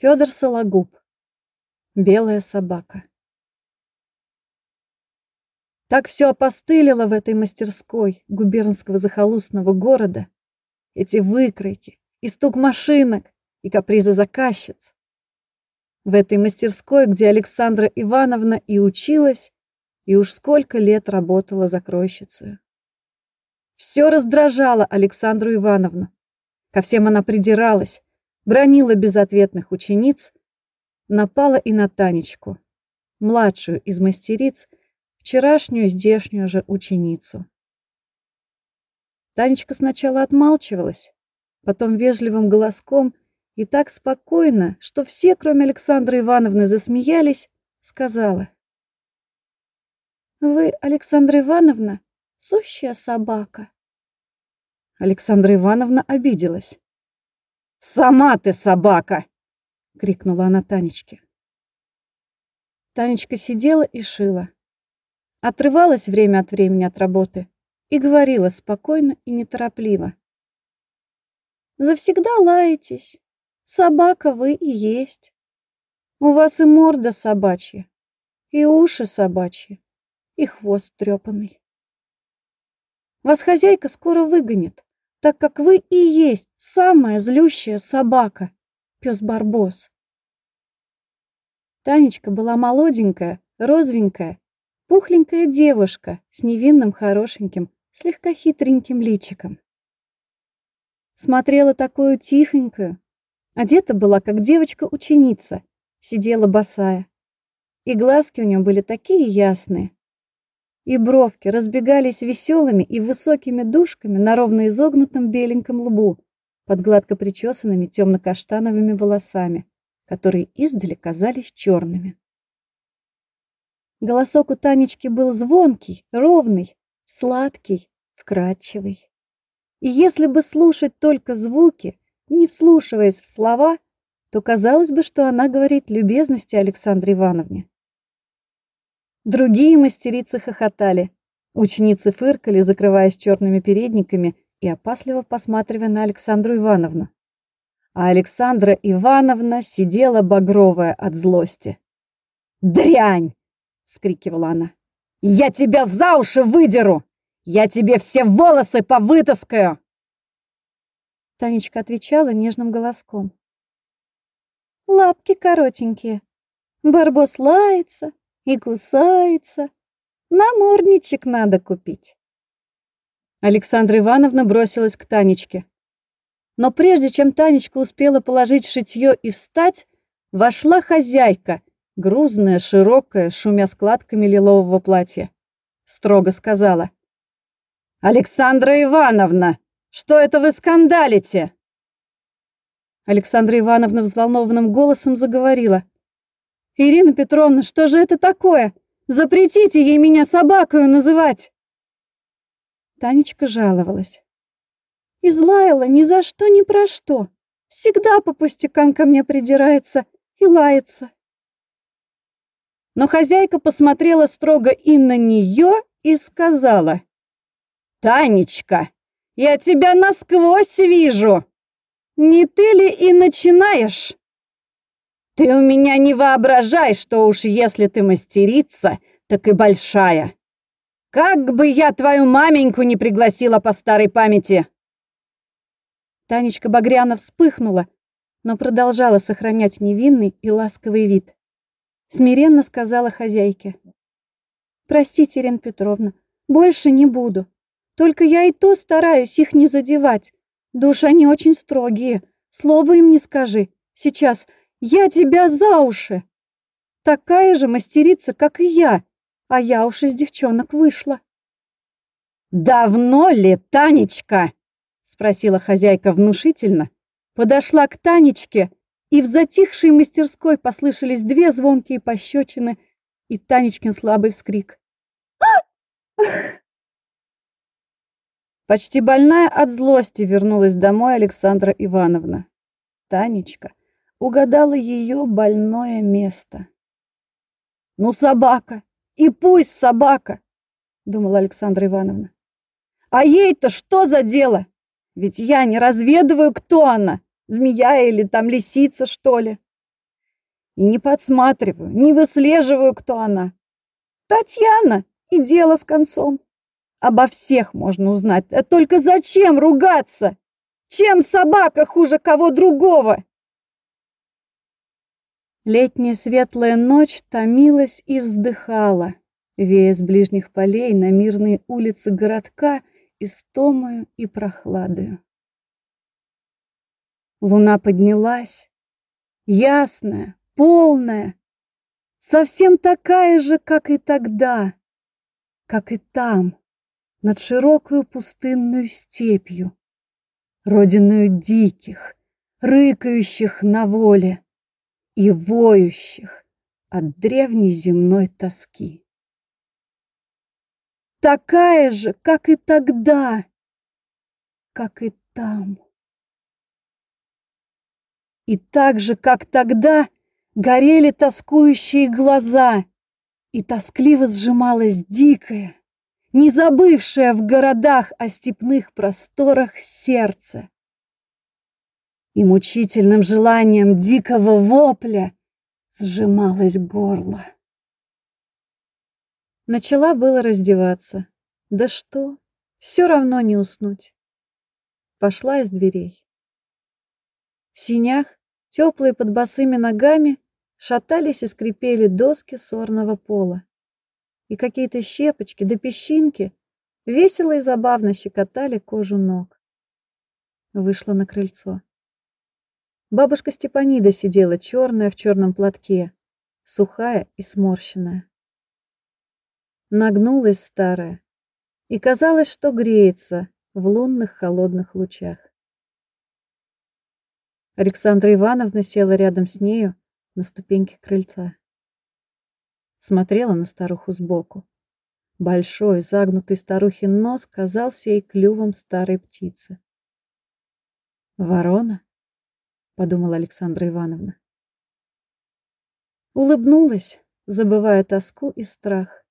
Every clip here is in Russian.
Федор Сологуб. Белая собака. Так все опостылило в этой мастерской губернского захолустного города. Эти выкройки, и стук машинок, и капризы заказчиц. В этой мастерской, где Александра Ивановна и училась, и уж сколько лет работала закройщицей. Все раздражало Александру Ивановну. Ко всем она придиралась, бронила безответных учениц, напала и на Танечку, младшую из мастериц, вчерашнюю здешнюю же ученицу. Танечка сначала отмалчивалась, потом вежливым голоском и так спокойно, что все, кроме Александры Ивановны, засмеялись, сказала. «Вы, Александра Ивановна, сущая собака». Александра Ивановна обиделась. «Сама ты собака!» — крикнула она Танечке. Танечка сидела и шила. Отрывалась время от времени от работы и говорила спокойно и неторопливо. «Завсегда лаетесь. Собака вы и есть. У вас и морда собачья, и уши собачьи, и хвост трёпанный. Вас хозяйка скоро выгонит так как вы и есть самая злющая собака, пес Барбос. Танечка была молоденькая, розовенькая, пухленькая девушка с невинным хорошеньким, слегка хитреньким личиком. Смотрела такую тихонькую, одета была как девочка-ученица, сидела босая. И глазки у нее были такие ясные, и бровки разбегались веселыми и высокими дужками на ровно изогнутом беленьком лбу под гладко причесанными темно-каштановыми волосами, которые издали казались черными. Голосок у Танечки был звонкий, ровный, сладкий, вкрадчивый. И если бы слушать только звуки, не вслушиваясь в слова, то казалось бы, что она говорит любезности Александре Ивановне. Другие мастерицы хохотали. Ученицы фыркали, закрываясь черными передниками и опасливо посматривая на Александру Ивановну. А Александра Ивановна сидела багровая от злости. «Дрянь!» — скрикивала она. «Я тебя за уши выдеру! Я тебе все волосы повытаскаю!» Танечка отвечала нежным голоском. «Лапки коротенькие. Барбос лается, и кусается. Намордничек надо купить. Александра Ивановна бросилась к Танечке. Но прежде чем Танечка успела положить шитье и встать, вошла хозяйка, грузная, широкая, шумя складками лилового платья. Строго сказала. «Александра Ивановна, что это вы скандалите?» Александра Ивановна взволнованным голосом заговорила. «Ирина Петровна, что же это такое? Запретите ей меня собакою называть!» Танечка жаловалась. Излаяла ни за что, ни про что. Всегда по пустякам ко мне придирается и лается. Но хозяйка посмотрела строго и на нее и сказала. «Танечка, я тебя насквозь вижу. Не ты ли и начинаешь?» Ты у меня не воображай, что уж если ты мастерица, так и большая. Как бы я твою маменьку не пригласила по старой памяти!» Танечка Багряна вспыхнула, но продолжала сохранять невинный и ласковый вид. Смиренно сказала хозяйке. «Простите, Ирина Петровна, больше не буду. Только я и то стараюсь их не задевать. Душ они очень строгие. Слово им не скажи. Сейчас я тебя за уши! Такая же мастерица, как и я, а я уж из девчонок вышла. «Давно ли, Танечка?» — спросила хозяйка внушительно. Подошла к Танечке, и в затихшей мастерской послышались две звонкие пощечины и Танечкин слабый вскрик. Почти больная от злости вернулась домой Александра Ивановна. Танечка угадала ее больное место. «Ну, собака! И пусть собака!» — думала Александра Ивановна. «А ей-то что за дело? Ведь я не разведываю, кто она, змея или там лисица, что ли. и не подсматриваю, не выслеживаю, кто она. Татьяна, и дело с концом. Обо всех можно узнать, а только зачем ругаться? Чем собака хуже кого другого? Летняя светлая ночь томилась и вздыхала, вея с ближних полей на мирные улицы городка истомою и прохладою. Луна поднялась, ясная, полная, совсем такая же, как и тогда, как и там, над широкую пустынную степью, родиною диких, рыкающих на воле и воющих от древней земной тоски. Такая же, как и тогда, как и там. И так же, как тогда, горели тоскующие глаза, и тоскливо сжималась дикая, не забывшая в городах о степных просторах сердце. И мучительным желанием дикого вопля сжималось горло. Начала было раздеваться. Да что, все равно не уснуть. Пошла из дверей. В синях, теплые под босыми ногами, шатались и скрипели доски сорного пола и какие-то щепочки да песчинки весело и забавно щекотали кожу ног. Вышла на крыльцо. Бабушка Степанида сидела черная в черном платке, сухая и сморщенная. Нагнулась старая, и казалось, что греется в лунных холодных лучах. Александра Ивановна села рядом с нею на ступеньке крыльца смотрела на старуху сбоку. Большой, загнутый старухин нос казался ей клювом старой птицы. «Ворона?» — подумала Александра Ивановна. Улыбнулась, забывая тоску и страх.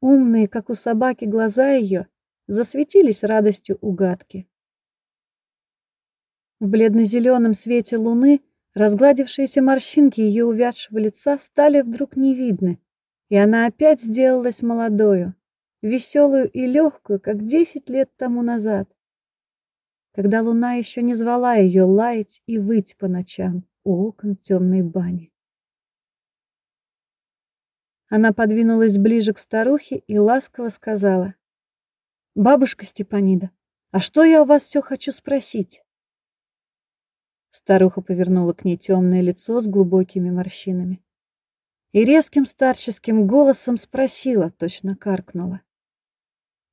Умные, как у собаки, глаза ее засветились радостью угадки. В бледно-зеленом свете луны Разгладившиеся морщинки ее увядшего лица стали вдруг не видны, и она опять сделалась молодою, веселую и легкую, как десять лет тому назад, когда луна еще не звала ее лаять и выть по ночам у окон темной бани. Она подвинулась ближе к старухе и ласково сказала, «Бабушка Степанида, а что я у вас все хочу спросить?» Старуха повернула к ней темное лицо с глубокими морщинами. И резким старческим голосом спросила, точно каркнула.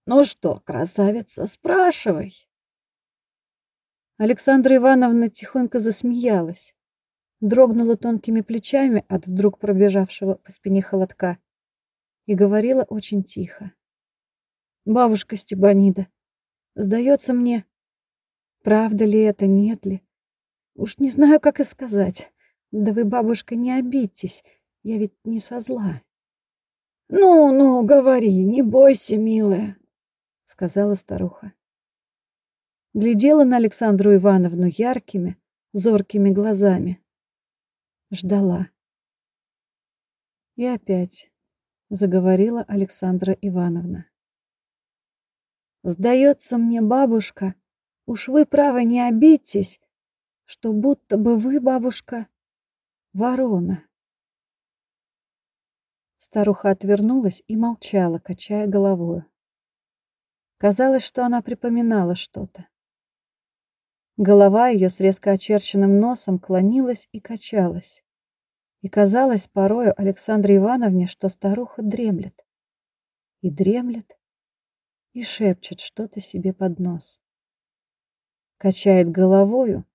«Ну что, красавица, спрашивай!» Александра Ивановна тихонько засмеялась, дрогнула тонкими плечами от вдруг пробежавшего по спине холодка и говорила очень тихо. «Бабушка Стебанида, сдается мне, правда ли это, нет ли, Уж не знаю, как и сказать. Да вы, бабушка, не обидьтесь, я ведь не со зла. Ну-ну, говори, не бойся, милая, сказала старуха. Глядела на Александру Ивановну яркими, зоркими глазами. Ждала. И опять заговорила Александра Ивановна. Сдается мне, бабушка, уж вы, право, не обидьтесь, что будто бы вы, бабушка, ворона. Старуха отвернулась и молчала, качая головой. Казалось, что она припоминала что-то. Голова ее с резко очерченным носом клонилась и качалась. И казалось порою Александре Ивановне, что старуха дремлет. И дремлет, и шепчет что-то себе под нос. Качает головою,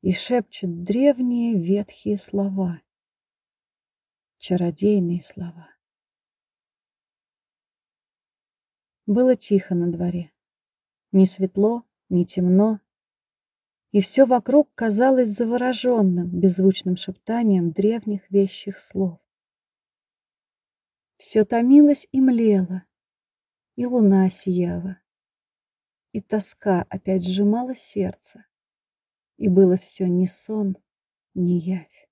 и шепчет древние ветхие слова. Чародейные слова. Было тихо на дворе. Ни светло, ни темно. И все вокруг казалось завороженным, беззвучным шептанием древних вещих слов. Все томилось и млело, и луна сияла, и тоска опять сжимала сердце и было все не сон, не явь.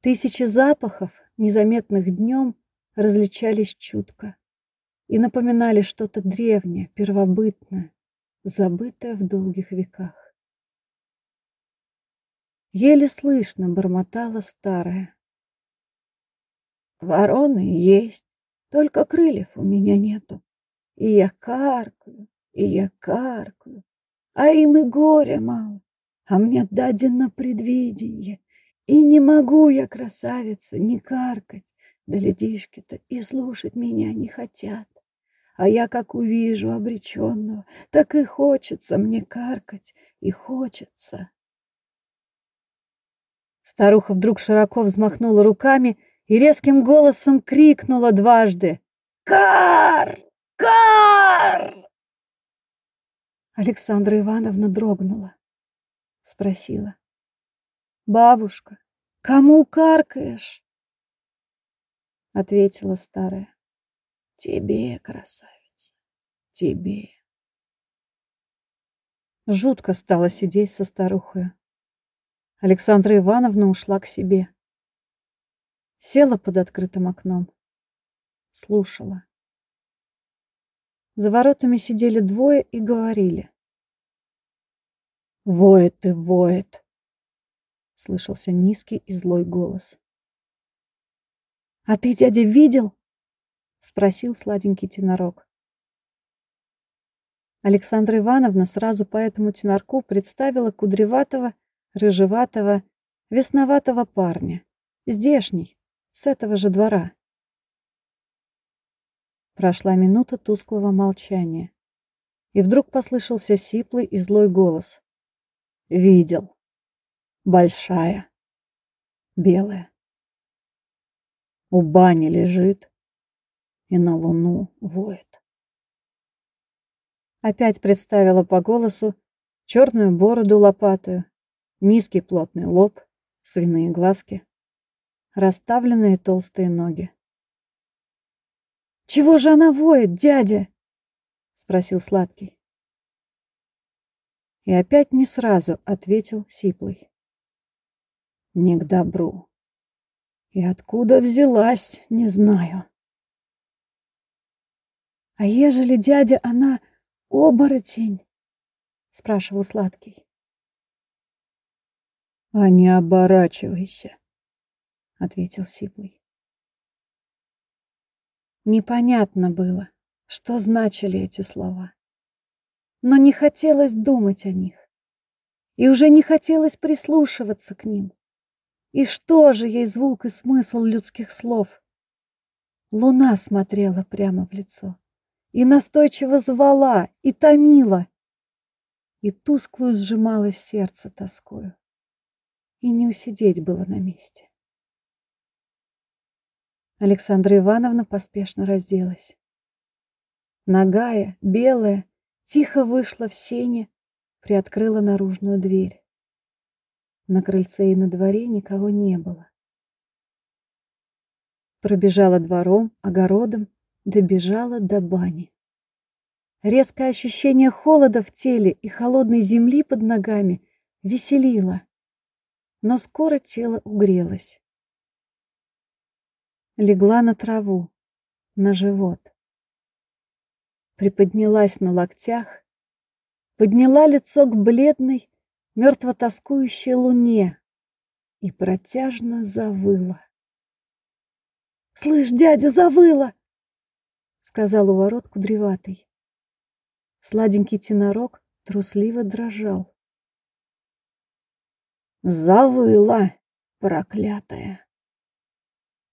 Тысячи запахов, незаметных днем, различались чутко и напоминали что-то древнее, первобытное, забытое в долгих веках. Еле слышно бормотала старая. Вороны есть, только крыльев у меня нету. И я каркаю, и я каркаю, а им и горя мало, а мне дадено предвиденье. И не могу я, красавица, не каркать, да ледишки-то и слушать меня не хотят. А я, как увижу обреченного, так и хочется мне каркать, и хочется. Старуха вдруг широко взмахнула руками и резким голосом крикнула дважды. «Кар! Кар!» Александра Ивановна дрогнула. Спросила. «Бабушка, кому каркаешь?» Ответила старая. «Тебе, красавица, тебе». Жутко стало сидеть со старухой. Александра Ивановна ушла к себе. Села под открытым окном. Слушала. За воротами сидели двое и говорили. «Воет и воет!» Слышался низкий и злой голос. «А ты, дядя, видел?» Спросил сладенький тенорок. Александра Ивановна сразу по этому тенорку представила кудреватого, рыжеватого, весноватого парня. Здешний, с этого же двора. Прошла минута тусклого молчания. И вдруг послышался сиплый и злой голос. Видел. Большая. Белая. У бани лежит и на луну воет. Опять представила по голосу черную бороду лопатую, низкий плотный лоб, свиные глазки, расставленные толстые ноги. «Чего же она воет, дядя?» — спросил Сладкий. И опять не сразу ответил Сиплый. «Не к добру. И откуда взялась, не знаю». «А ежели дядя она оборотень?» — спрашивал Сладкий. «А не оборачивайся», — ответил Сиплый. Непонятно было, что значили эти слова. Но не хотелось думать о них. И уже не хотелось прислушиваться к ним. И что же ей звук и смысл людских слов? Луна смотрела прямо в лицо и настойчиво звала, и томила, и тусклую сжималось сердце тоскою, и не усидеть было на месте. Александра Ивановна поспешно разделась. Нагая, белая, тихо вышла в сене, приоткрыла наружную дверь. На крыльце и на дворе никого не было. Пробежала двором, огородом, добежала до бани. Резкое ощущение холода в теле и холодной земли под ногами веселило, но скоро тело угрелось легла на траву, на живот. Приподнялась на локтях, подняла лицо к бледной, мертво тоскующей луне и протяжно завыла. «Слышь, дядя, завыла!» — сказал у ворот кудреватый. Сладенький тенорок трусливо дрожал. «Завыла, проклятая!»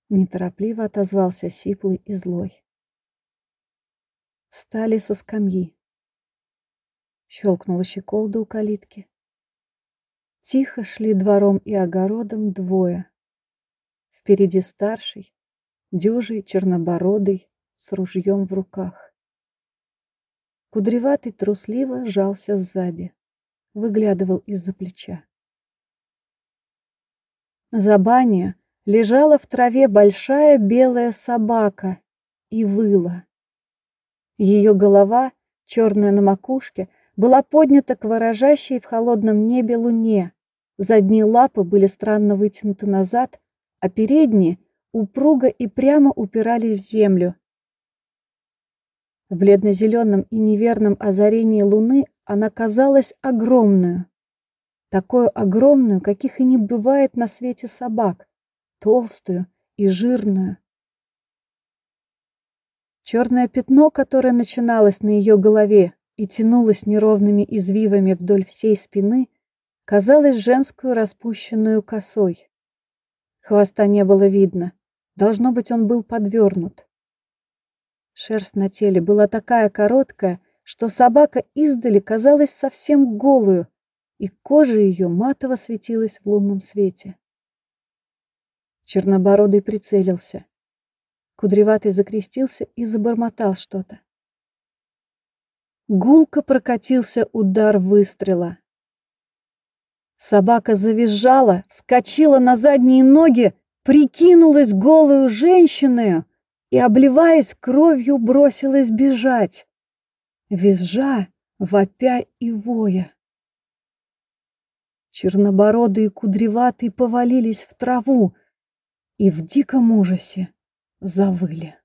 Неторопливо отозвался сиплый и злой. Встали со скамьи. Щелкнула щеколда у калитки. Тихо шли двором и огородом двое. Впереди старший, дюжий, чернобородый, с ружьем в руках. Кудреватый трусливо сжался сзади, выглядывал из-за плеча. За баню лежала в траве большая белая собака и выла. Ее голова, черная на макушке, была поднята к выражающей в холодном небе луне. Задние лапы были странно вытянуты назад, а передние упруго и прямо упирались в землю. В бледно-зеленом и неверном озарении луны она казалась огромную. Такую огромную, каких и не бывает на свете собак, толстую и жирную. Черное пятно, которое начиналось на ее голове и тянулось неровными извивами вдоль всей спины, казалось женскую распущенную косой. Хвоста не было видно. Должно быть, он был подвернут. Шерсть на теле была такая короткая, что собака издали казалась совсем голую, и кожа ее матово светилась в лунном свете. Чернобородый прицелился. Кудреватый закрестился и забормотал что-то. Гулко прокатился удар выстрела. Собака завизжала, вскочила на задние ноги, прикинулась голую женщиной и, обливаясь кровью, бросилась бежать, визжа, вопя и воя. Чернобородые кудреватые повалились в траву и в диком ужасе завыли.